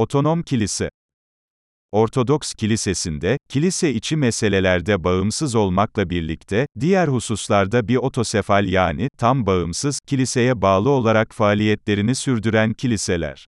Otonom kilise Ortodoks kilisesinde, kilise içi meselelerde bağımsız olmakla birlikte, diğer hususlarda bir otosefal yani, tam bağımsız, kiliseye bağlı olarak faaliyetlerini sürdüren kiliseler.